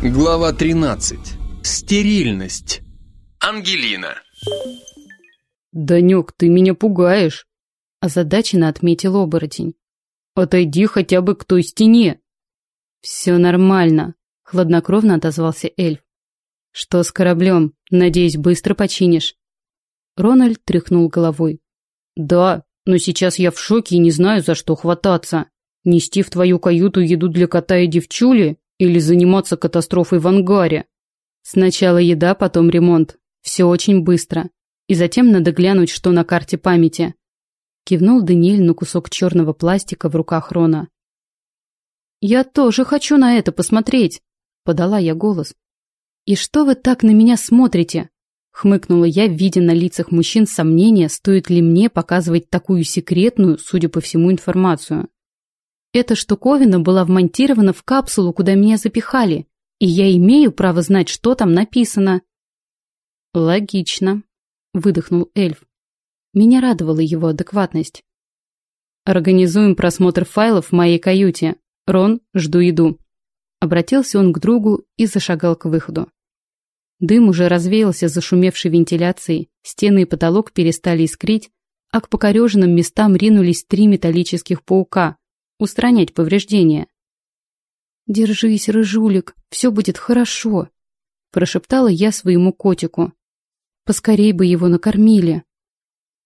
Глава 13. Стерильность. Ангелина. «Данек, ты меня пугаешь», – озадаченно отметил оборотень. «Отойди хотя бы к той стене». «Все нормально», – хладнокровно отозвался эльф. «Что с кораблем? Надеюсь, быстро починишь?» Рональд тряхнул головой. «Да, но сейчас я в шоке и не знаю, за что хвататься. Нести в твою каюту еду для кота и девчули или заниматься катастрофой в ангаре? Сначала еда, потом ремонт. Все очень быстро. И затем надо глянуть, что на карте памяти. Кивнул Даниэль на кусок черного пластика в руках Рона. «Я тоже хочу на это посмотреть», — подала я голос. «И что вы так на меня смотрите?» Хмыкнула я, видя на лицах мужчин сомнения, стоит ли мне показывать такую секретную, судя по всему, информацию. Эта штуковина была вмонтирована в капсулу, куда меня запихали, и я имею право знать, что там написано. Логично, выдохнул эльф. Меня радовала его адекватность. Организуем просмотр файлов в моей каюте. Рон, жду еду. Обратился он к другу и зашагал к выходу. Дым уже развеялся зашумевшей вентиляцией, стены и потолок перестали искрить, а к покореженным местам ринулись три металлических паука, устранять повреждения. «Держись, рыжулик, все будет хорошо», – прошептала я своему котику. «Поскорей бы его накормили».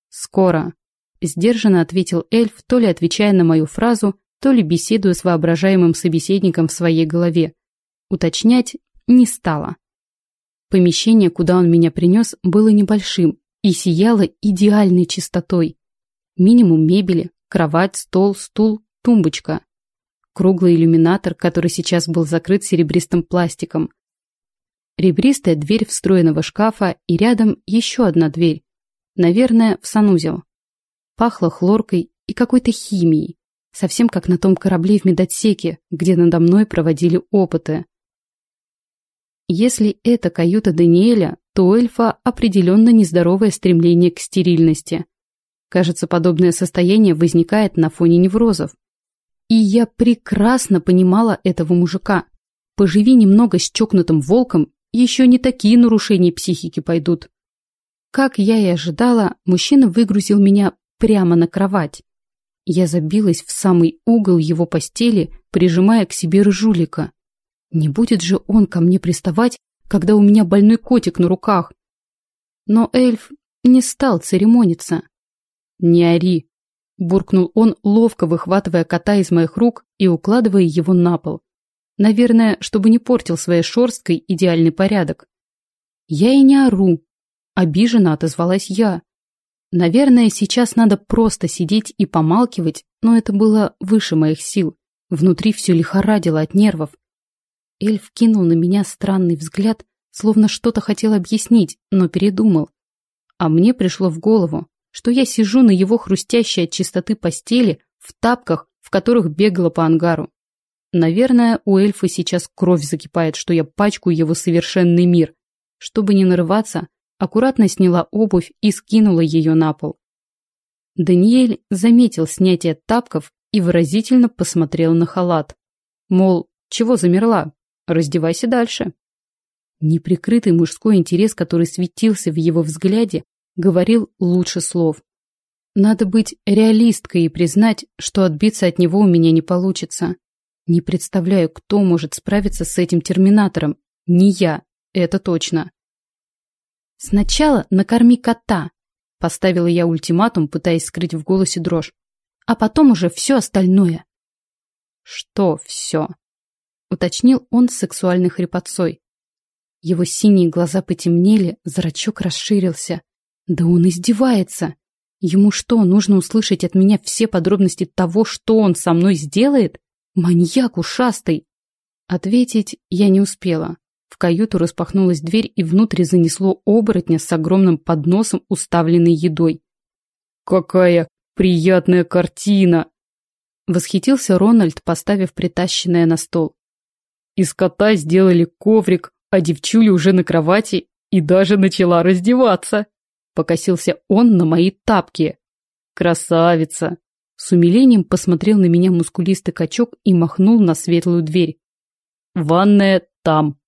«Скоро», – сдержанно ответил эльф, то ли отвечая на мою фразу, то ли беседуя с воображаемым собеседником в своей голове. Уточнять не стало. Помещение, куда он меня принес, было небольшим и сияло идеальной чистотой. Минимум мебели, кровать, стол, стул, тумбочка. Круглый иллюминатор, который сейчас был закрыт серебристым пластиком. Ребристая дверь встроенного шкафа и рядом еще одна дверь. Наверное, в санузел. Пахло хлоркой и какой-то химией. Совсем как на том корабле в медотсеке, где надо мной проводили опыты. Если это каюта Даниэля, то у эльфа определенно нездоровое стремление к стерильности. Кажется, подобное состояние возникает на фоне неврозов. И я прекрасно понимала этого мужика. Поживи немного с чокнутым волком, еще не такие нарушения психики пойдут. Как я и ожидала, мужчина выгрузил меня прямо на кровать. Я забилась в самый угол его постели, прижимая к себе ржулика. Не будет же он ко мне приставать, когда у меня больной котик на руках. Но эльф не стал церемониться. «Не ори», буркнул он, ловко выхватывая кота из моих рук и укладывая его на пол. Наверное, чтобы не портил своей шерсткой идеальный порядок. Я и не ору. Обиженно отозвалась я. Наверное, сейчас надо просто сидеть и помалкивать, но это было выше моих сил. Внутри все лихорадило от нервов. Эльф кинул на меня странный взгляд, словно что-то хотел объяснить, но передумал. А мне пришло в голову, что я сижу на его хрустящей от чистоты постели в тапках, в которых бегала по ангару. Наверное, у эльфа сейчас кровь закипает, что я пачкаю его совершенный мир. Чтобы не нарываться, аккуратно сняла обувь и скинула ее на пол. Даниэль заметил снятие тапков и выразительно посмотрел на халат. Мол, чего замерла? Раздевайся дальше. Неприкрытый мужской интерес, который светился в его взгляде, говорил лучше слов. Надо быть реалисткой и признать, что отбиться от него у меня не получится. Не представляю, кто может справиться с этим терминатором. Не я, это точно. Сначала накорми кота, поставила я ультиматум, пытаясь скрыть в голосе дрожь. А потом уже все остальное. Что все? уточнил он с сексуальной хрипотцой. Его синие глаза потемнели, зрачок расширился. Да он издевается. Ему что, нужно услышать от меня все подробности того, что он со мной сделает? Маньяк ушастый! Ответить я не успела. В каюту распахнулась дверь, и внутрь занесло оборотня с огромным подносом, уставленной едой. «Какая приятная картина!» Восхитился Рональд, поставив притащенное на стол. Из кота сделали коврик, а девчуля уже на кровати и даже начала раздеваться. Покосился он на мои тапки. Красавица! С умилением посмотрел на меня мускулистый качок и махнул на светлую дверь. Ванная там.